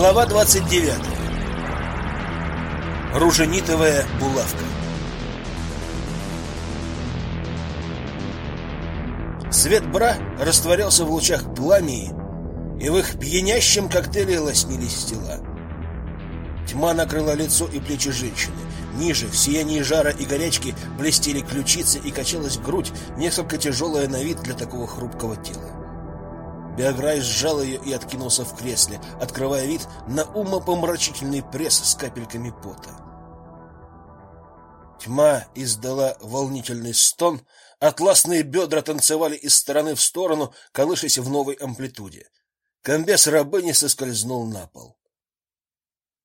Глава 29. Руженитовая булавка. Свет бра растворялся в лучах пламени, и в их пьянящем коктейле лоснились тела. Тьма накрыла лицо и плечи женщины. Ниже, в сиянии жара и горячки, блестели ключицы и качалась грудь, несколько тяжелая на вид для такого хрупкого тела. Биограй сжал ее и откинулся в кресле, открывая вид на умопомрачительный пресс с капельками пота. Тьма издала волнительный стон, атласные бедра танцевали из стороны в сторону, колышась в новой амплитуде. Комбес рабыни соскользнул на пол.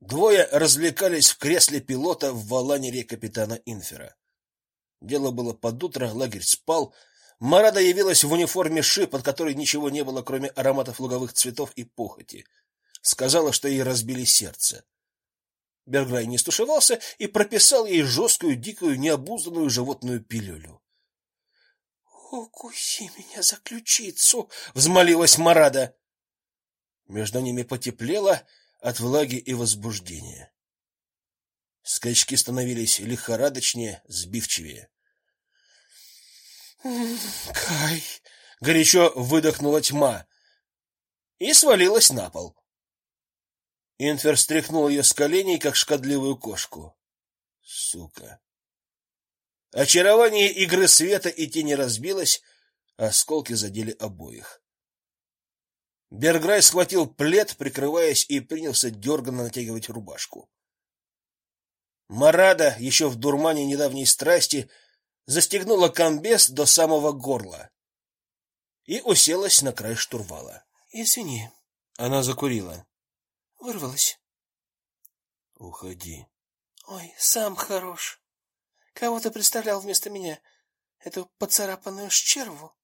Двое развлекались в кресле пилота в валанере капитана Инфера. Дело было под утро, лагерь спал, Марада явилась в униформе ши, под которой ничего не было, кроме ароматов луговых цветов и похоти. Сказала, что ей разбили сердце. Берграй не стушевался и прописал ей жесткую, дикую, необузданную животную пилюлю. "Укуси меня за ключицу", взмолилась Марада. Между ними потеплело от влаги и возбуждения. Скачки становились лихорадочнее, сбивчивее. Кай, горячо выдохнула тьма и свалилась на пол. Инфер стряхнул ее с коленей, как шкодливую кошку. Сука. Очарование игры света и тени разбилось, осколки задели обоих. Берграй схватил плед, прикрываясь, и принялся дерганно натягивать рубашку. Марада, еще в дурмане недавней страсти, застегнула комбез до самого горла и уселась на край штурвала. Извини, она закурила. Вырвалась. Уходи. Ой, сам хорош. Кого ты представлял вместо меня? Эту поцарапанную щерву?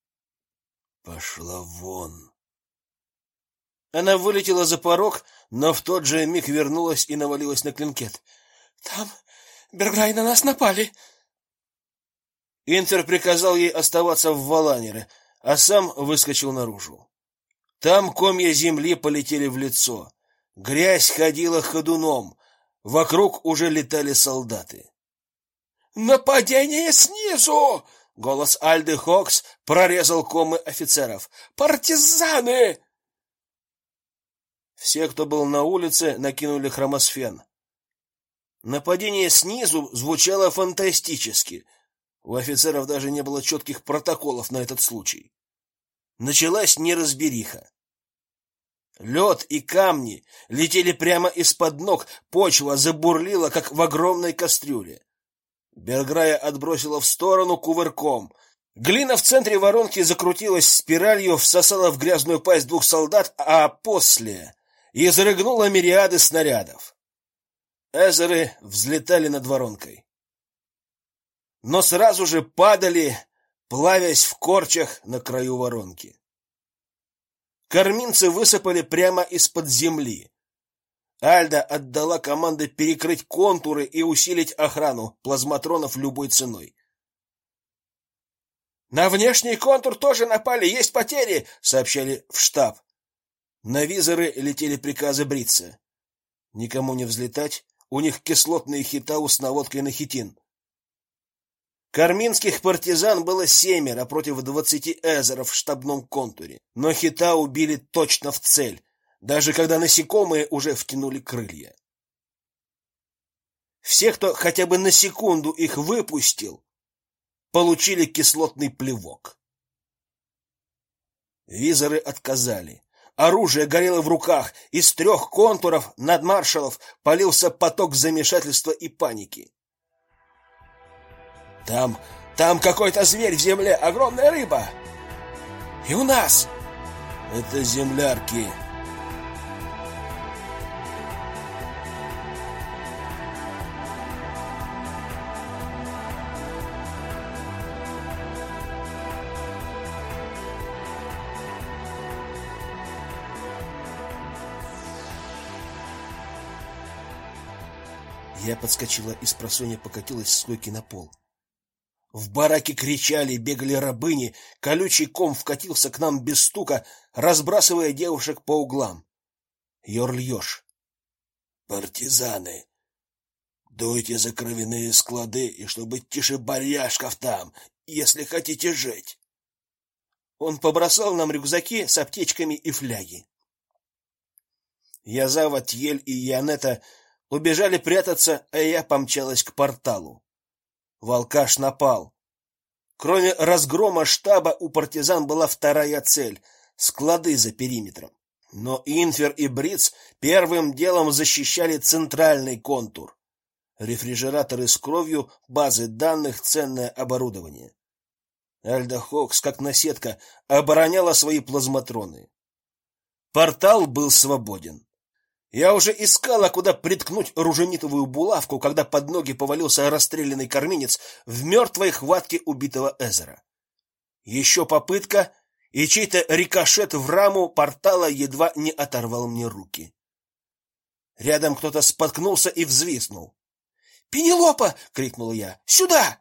Пошла вон. Она вылетела за порог, но в тот же миг вернулась и навалилась на клинкет. Там Берграй на нас напали. Интер приказал ей оставаться в Валанере, а сам выскочил наружу. Там комья земли полетели в лицо. Грязь ходила ходуном. Вокруг уже летали солдаты. Нападение снизу! Голос Альды Хокс прорезал комы офицеров. Партизаны! Все, кто был на улице, накинули хромосфен. Нападение снизу звучало фантастически. У офицеров даже не было четких протоколов на этот случай. Началась неразбериха. Лед и камни летели прямо из-под ног, почва забурлила, как в огромной кастрюле. Берграя отбросила в сторону кувырком. Глина в центре воронки закрутилась спиралью, всосала в грязную пасть двух солдат, а после изрыгнула мириады снарядов. Эзеры взлетали над воронкой но сразу же падали, плавясь в корчах на краю воронки. Корминцы высыпали прямо из-под земли. Альда отдала команды перекрыть контуры и усилить охрану плазматронов любой ценой. На внешний контур тоже напали, есть потери, сообщали в штаб. На визоры летели приказы бриться. Никому не взлетать, у них кислотные хитау с наводкой на хитин. Карминских партизан было семеро против двадцати эзеров в штабном контуре, но хита убили точно в цель, даже когда насекомые уже втянули крылья. Все, кто хотя бы на секунду их выпустил, получили кислотный плевок. Визоры отказали. Оружие горело в руках, из трех контуров над маршалов полился поток замешательства и паники. Там, там какой-то зверь в земле, огромная рыба. И у нас это землярки. Я подскочила и с просонья покатилась с койки на пол. В бараке кричали, бегали рабыни, колючий ком вкатился к нам без стука, разбрасывая девушек по углам. Йорльёж. Партизаны, дуйте за кровяные склады, и чтобы тише баряшков там, если хотите жить. Он побросал нам рюкзаки с аптечками и фляги. Язава, Тьель и Янета убежали прятаться, а я помчалась к порталу. Волкаш напал. Кроме разгрома штаба у партизан была вторая цель склады за периметром. Но Инфер и Бриц первым делом защищали центральный контур. Рефрижераторы с кровью, базы данных, ценное оборудование. Альда Хокс, как наседка, обороняла свои плазматроны. Портал был свободен. Я уже искала, куда приткнуть руженитовую булавку, когда под ноги повалился расстрелянный корминец в мертвой хватке убитого Эзера. Еще попытка, и чей-то рикошет в раму портала едва не оторвал мне руки. Рядом кто-то споткнулся и взвизгнул. «Пенелопа!» — крикнула я. «Сюда!»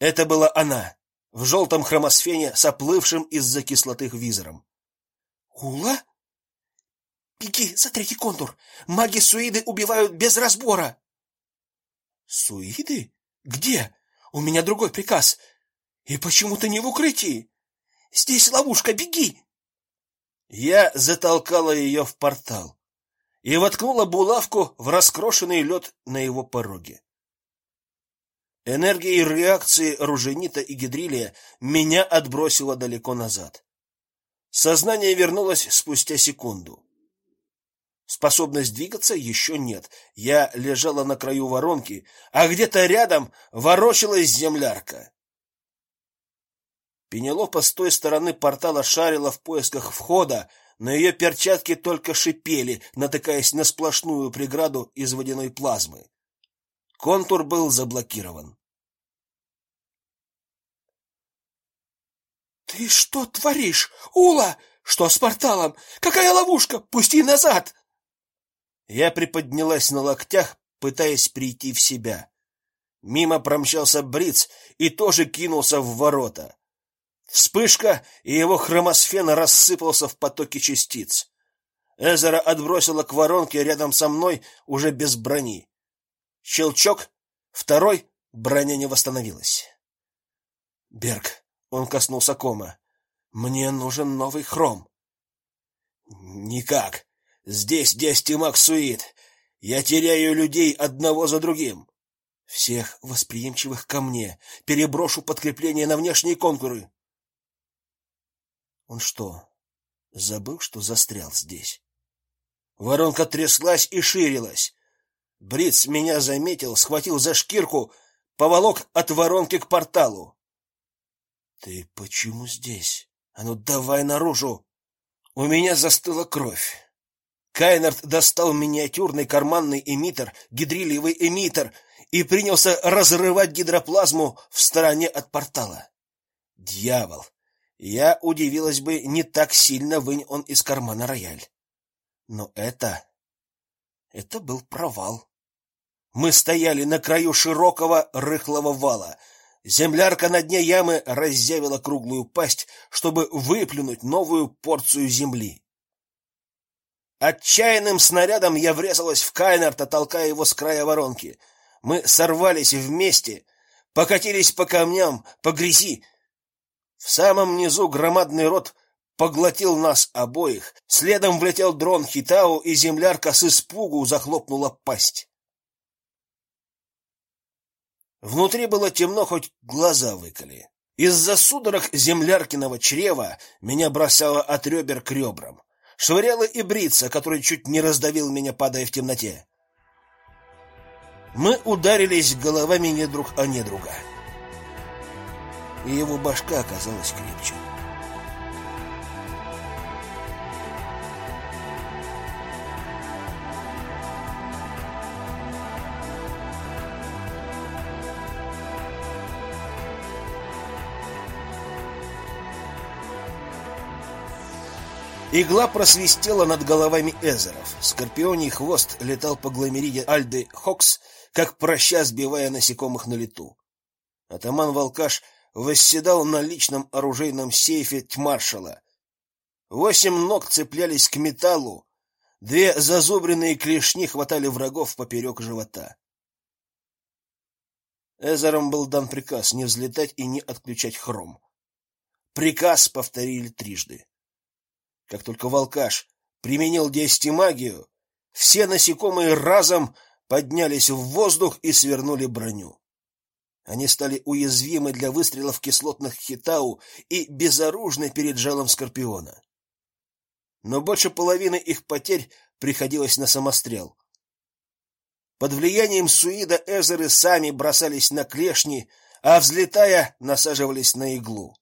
Это была она, в желтом хромосфене с оплывшим из-за кислоты визором. «Ула?» «Беги за третий контур! Маги-суиды убивают без разбора!» «Суиды? Где? У меня другой приказ. И почему ты не в укрытии?» Здесь ловушка, беги!» Я затолкала ее в портал и воткнула булавку в раскрошенный лед на его пороге. Энергией реакции Руженита и Гидрилия меня отбросило далеко назад. Сознание вернулось спустя секунду. Способность двигаться еще нет. Я лежала на краю воронки, а где-то рядом ворочалась землярка. Пенелопа с той стороны портала шарила в поисках входа, но ее перчатки только шипели, натыкаясь на сплошную преграду из водяной плазмы. Контур был заблокирован. Ты что творишь? Ула, что с порталом? Какая ловушка? Пусти назад. Я приподнялась на локтях, пытаясь прийти в себя. Мимо промчался Бриц и тоже кинулся в ворота. Вспышка, и его хромосфен рассыпался в потоке частиц. Эзера отбросило к воронке рядом со мной уже без брони. Щелчок, второй, броня не восстановилась. Берг, он коснулся кома. Мне нужен новый хром. Никак. Здесь Дестимак Суит. Я теряю людей одного за другим. Всех восприимчивых ко мне переброшу подкрепление на внешние контуры. Он что, забыл, что застрял здесь? Воронка тряслась и ширилась. Бриц меня заметил, схватил за шкирку, поволок от воронки к порталу. Ты почему здесь? А ну давай наружу. У меня застыла кровь. Кайнард достал миниатюрный карманный эмиттер, гидрилиевый эмиттер, и принялся разрывать гидроплазму в стороне от портала. Дьявол! я удивилась бы, не так сильно вынь он из кармана рояль. Но это... это был провал. Мы стояли на краю широкого рыхлого вала. Землярка на дне ямы разъявила круглую пасть, чтобы выплюнуть новую порцию земли. Отчаянным снарядом я врезалась в Кайнарта, толкая его с края воронки. Мы сорвались вместе, покатились по камням, по грязи, в самом низу громадный рот поглотил нас обоих. Следом влетел дрон Хитау, и землярка с испугу захлопнула пасть. Внутри было темно, хоть глаза выколи. Из-за судорог земляркиного чрева меня бросало от ребер к ребрам. Швыряло и брица, который чуть не раздавил меня, падая в темноте. Мы ударились головами не друг о не друга и его башка оказалась крепче. Игла просвистела над головами эзеров. Скорпионий хвост летал по гломериде Альды Хокс, как проща сбивая насекомых на лету. Атаман Волкаш восседал на личном оружейном сейфе тьмаршала. Восемь ног цеплялись к металлу, Две зазубренные клешни хватали врагов поперек живота. Эзером был дан приказ не взлетать и не отключать хром. Приказ повторили трижды. Как только волкаш применил магию, все насекомые разом поднялись в воздух и свернули броню. Они стали уязвимы для выстрелов кислотных хитау и безоружны перед жалом скорпиона. Но больше половины их потерь приходилось на самострел. Под влиянием Суида эзеры сами бросались на клешни, а взлетая, насаживались на иглу.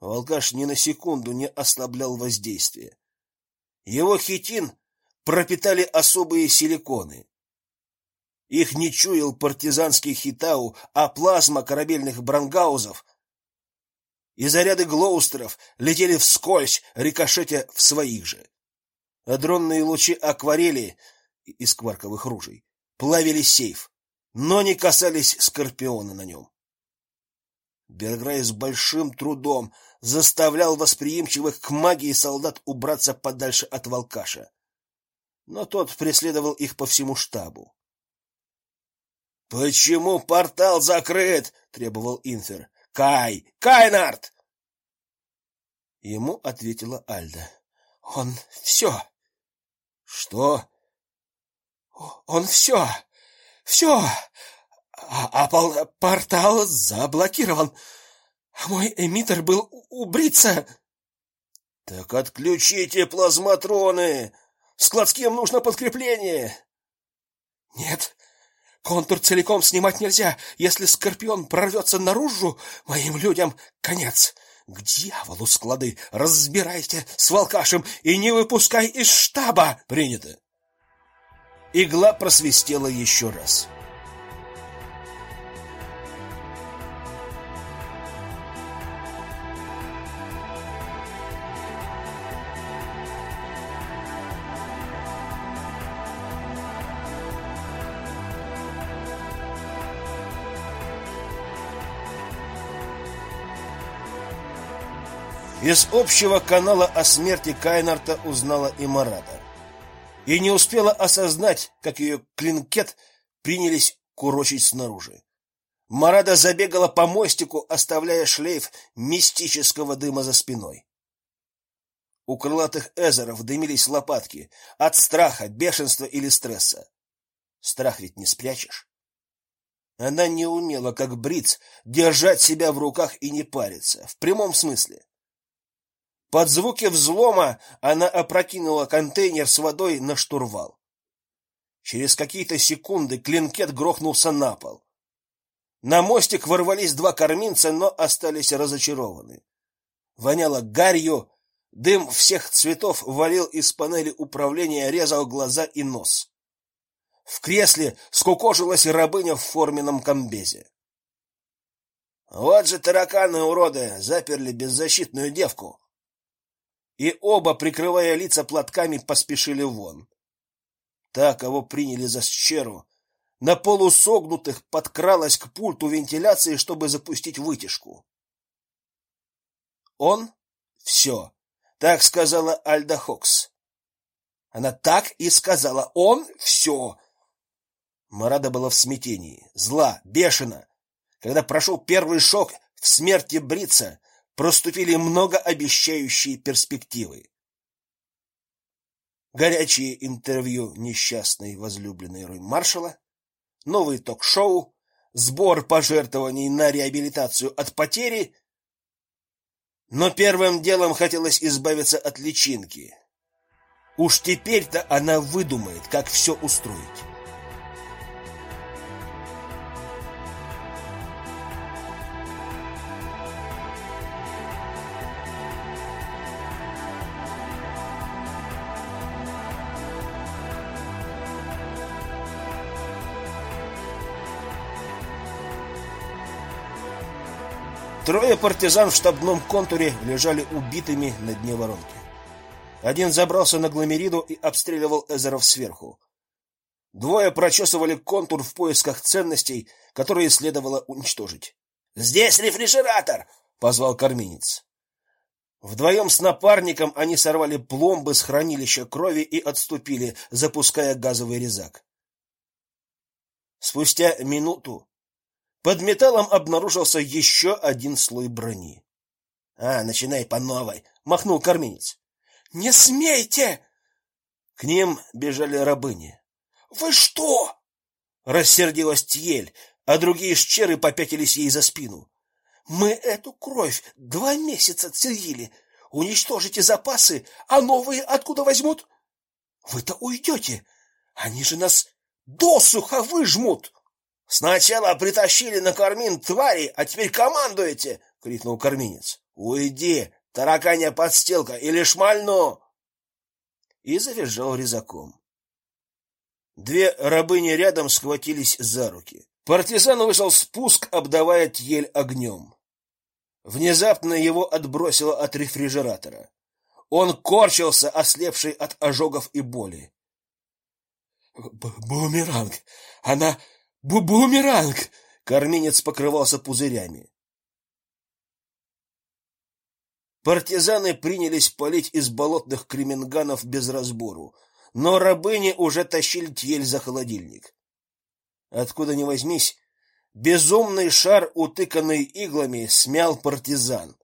Волкаш ни на секунду не ослаблял воздействие. Его хитин пропитали особые силиконы. Их не чуял партизанский хитау, а плазма корабельных брангаузов и заряды глоустеров летели вскользь, рикошетя в своих же. Адронные лучи акварели из кварковых ружей плавили сейф, но не касались скорпиона на нем. Берграй с большим трудом заставлял восприимчивых к магии солдат убраться подальше от волкаша. Но тот преследовал их по всему штабу. Почему портал закрыт? требовал Инфер. Кай, Кайнард. Ему ответила Альда. Он все. Что? Он все. Все. А, а портал заблокирован. Мой эмиттер был убриться. Так отключите плазматроны. Складским нужно подкрепление. Нет, Контур целиком снимать нельзя. Если скорпион прорвется наружу, моим людям конец. К дьяволу склады. Разбирайте с волкашем и не выпускай из штаба. Принято. Игла просвистела еще раз. Из общего канала о смерти Кайнарта узнала и Марата. И не успела осознать, как ее клинкет принялись курочить снаружи. Марада забегала по мостику, оставляя шлейф мистического дыма за спиной. У крылатых эзеров дымились лопатки от страха, бешенства или стресса. Страх ведь не спрячешь. Она не умела, как бриц, держать себя в руках и не париться, в прямом смысле. Под звуки взлома она опрокинула контейнер с водой на штурвал. Через какие-то секунды клинкет грохнулся на пол. На мостик ворвались два корминца, но остались разочарованы. Воняло гарью, дым всех цветов валил из панели управления, резал глаза и нос. В кресле скукожилась рабыня в форменном комбезе. Вот же тараканы уроды, заперли беззащитную девку и оба, прикрывая лица платками, поспешили вон. Та, кого приняли за щеру, на полусогнутых подкралась к пульту вентиляции, чтобы запустить вытяжку. Он все, так сказала Альда Хокс. Она так и сказала: "Он все". Марада была в смятении, зла, бешена. Когда прошел первый шок в смерти Брица, проступили многообещающие перспективы. Горячее интервью несчастной возлюбленной Рой Маршала, новый ток-шоу, сбор пожертвований на реабилитацию от потери. Но первым делом хотелось избавиться от личинки. Уж теперь-то она выдумает, как все устроить. Трое партизан в штабном контуре лежали убитыми на дне воронки. Один забрался на гломериду и обстреливал эзеров сверху. Двое прочесывали контур в поисках ценностей, которые следовало уничтожить. "Здесь рефрижератор", позвал корминец. Вдвоем с напарником они сорвали пломбы с хранилища крови и отступили, запуская газовый резак. Спустя минуту под металлом обнаружился еще один слой брони. А, начинай по новой, махнул корминец. Не смейте! К ним бежали рабыни. Вы что? рассердилась Тьель, а другие щеры попятились ей за спину. Мы эту кровь два месяца цедили. Уничтожите запасы, а новые откуда возьмут? Вы-то уйдете. Они же нас досуха выжмут. Сначала притащили на кармин твари, а теперь командуете, крикнул корминец. Уйди, тараканья подстилка или шмальну. И завизжал резаком. Две рабыни рядом схватились за руки. Партизан вышел спуск, обдавая тьель огнем. Внезапно его отбросило от рефрижератора. Он корчился, ослепший от ожогов и боли. Бумеранг. Она бу бумеранг. Карминец покрывался пузырями. Партизаны принялись палить из болотных кременганов без разбору, но рабыни уже тащили тьель за холодильник. Откуда ни возьмись, безумный шар, утыканный иглами, смял партизан.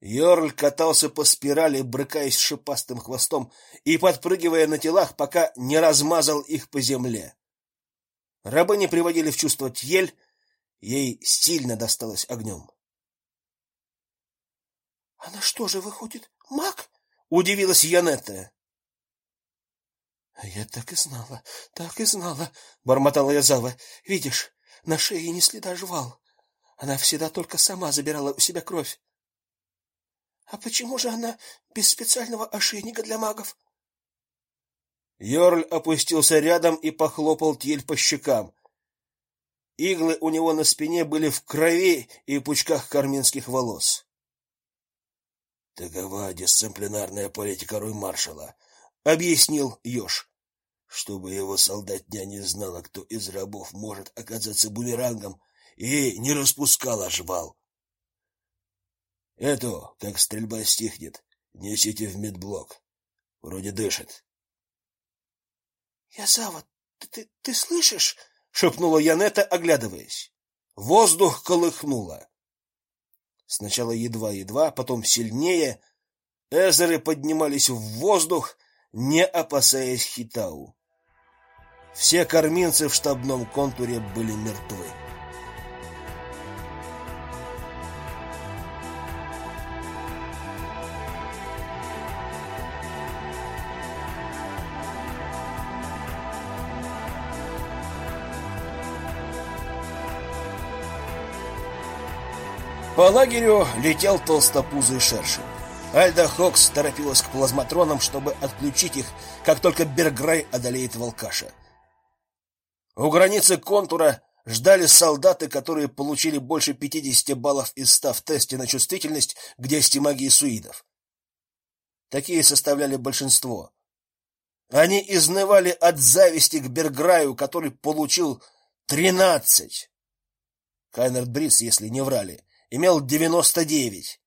Йорль катался по спирали, брыкаясь шипастым хвостом и подпрыгивая на телах, пока не размазал их по земле. Рабы не приводили в чувство Тьель, ей сильно досталось огнем. — Она что же выходит, маг? — удивилась Янетта. — Я так и знала, так и знала, — бормотала Язава. — Видишь, на шее не следа жвал. Она всегда только сама забирала у себя кровь. А почему же она без специального ошейника для магов? Йорль опустился рядом и похлопал Тиль по щекам. Иглы у него на спине были в крови и пучках карминских волос. Такова дисциплинарная политика Руй-маршала, объяснил Ёж. Чтобы его солдатня не знала, кто из рабов может оказаться бумерангом, и не распускала жвал. Это, как стрельба стихнет, несите в медблок. Вроде дышит. Язава, ты, ты, ты слышишь? шепнула Янета, оглядываясь. Воздух колыхнуло. Сначала едва-едва, потом сильнее. Эзеры поднимались в воздух, не опасаясь Хитау. Все корминцы в штабном контуре были мертвы. По лагерю летел толстопузый шершень. Альда Хокс торопилась к плазматронам, чтобы отключить их, как только Берграй одолеет волкаша. У границы контура ждали солдаты, которые получили больше 50 баллов из 100 в тесте на чувствительность к действию магии суидов. Такие составляли большинство. Они изнывали от зависти к Берграю, который получил 13. Кайнер Брис, если не врали, имел 99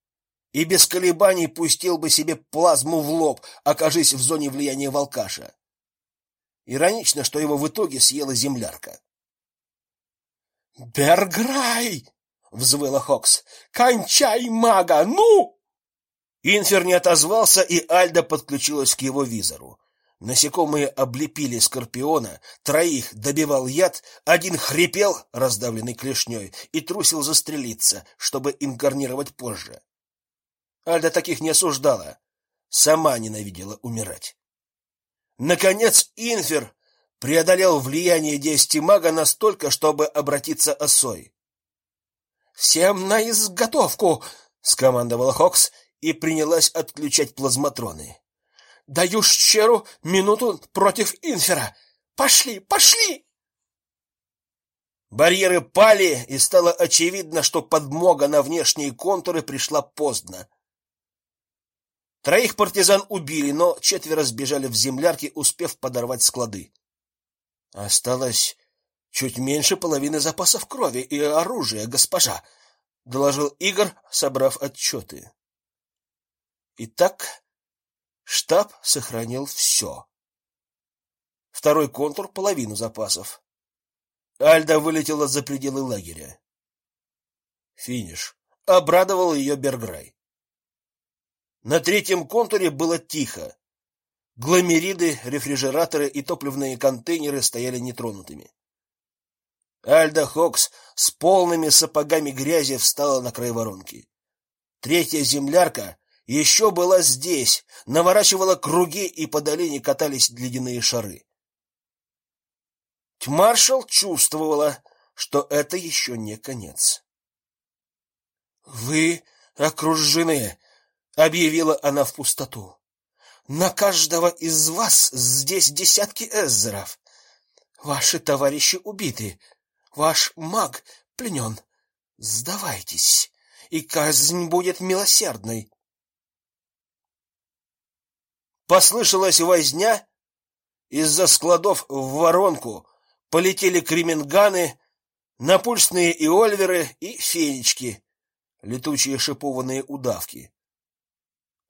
и без колебаний пустил бы себе плазму в лоб, окажись в зоне влияния волкаша. Иронично, что его в итоге съела землярка. «Берграй!» — взвыла Хокс. «Кончай мага! Ну!» Инфер не отозвался, и Альда подключилась к его визору. Насекомые облепили скорпиона, троих добивал яд, один хрипел, раздавленный клешней, и трусил застрелиться, чтобы инкарнировать позже. Альда таких не осуждала, сама ненавидела умирать. Наконец Инфер преодолел влияние действия мага настолько, чтобы обратиться осой. «Всем на изготовку!» — скомандовала Хокс и принялась отключать плазматроны. Даю щеру минуту против инфера. Пошли, пошли! Барьеры пали, и стало очевидно, что подмога на внешние контуры пришла поздно. Троих партизан убили, но четверо сбежали в землярки, успев подорвать склады. Осталось чуть меньше половины запасов крови и оружия, госпожа, доложил Игорь, собрав отчеты. Итак, штаб сохранил все. Второй контур — половину запасов. Альда вылетела за пределы лагеря. Финиш. Обрадовал ее Берграй. На третьем контуре было тихо. Гломериды, рефрижераторы и топливные контейнеры стояли нетронутыми. Альда Хокс с полными сапогами грязи встала на край воронки. Третья землярка еще была здесь, наворачивала круги, и по долине катались ледяные шары. Маршал чувствовала, что это еще не конец. Вы окружены, объявила она в пустоту. На каждого из вас здесь десятки эзеров. Ваши товарищи убиты, ваш маг пленен. Сдавайтесь, и казнь будет милосердной. Послышалась возня, из-за складов в воронку полетели креминганы, напульсные иольверы и фенечки, летучие шипованные удавки.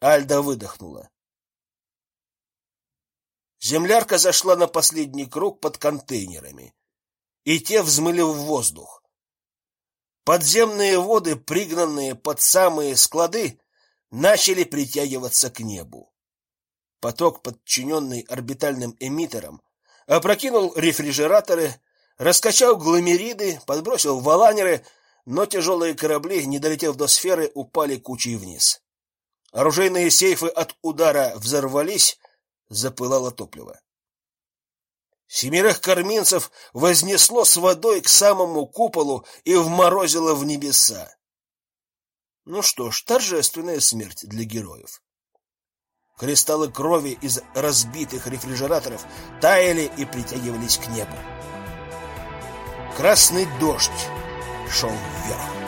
Альда выдохнула. Землярка зашла на последний круг под контейнерами, и те взмыли в воздух. Подземные воды, пригнанные под самые склады, начали притягиваться к небу. Поток, подчиненный орбитальным эмиттерам, опрокинул рефрижераторы, раскачал гломериды, подбросил валанеры, но тяжелые корабли, не долетев до сферы, упали кучей вниз. Оружейные сейфы от удара взорвались, запылало топливо. Семерых корминцев вознесло с водой к самому куполу и вморозило в небеса. Ну что ж, торжественная смерть для героев. Кристаллы крови из разбитых рефрижераторов таяли и притягивались к небу. Красный дождь шел вверх.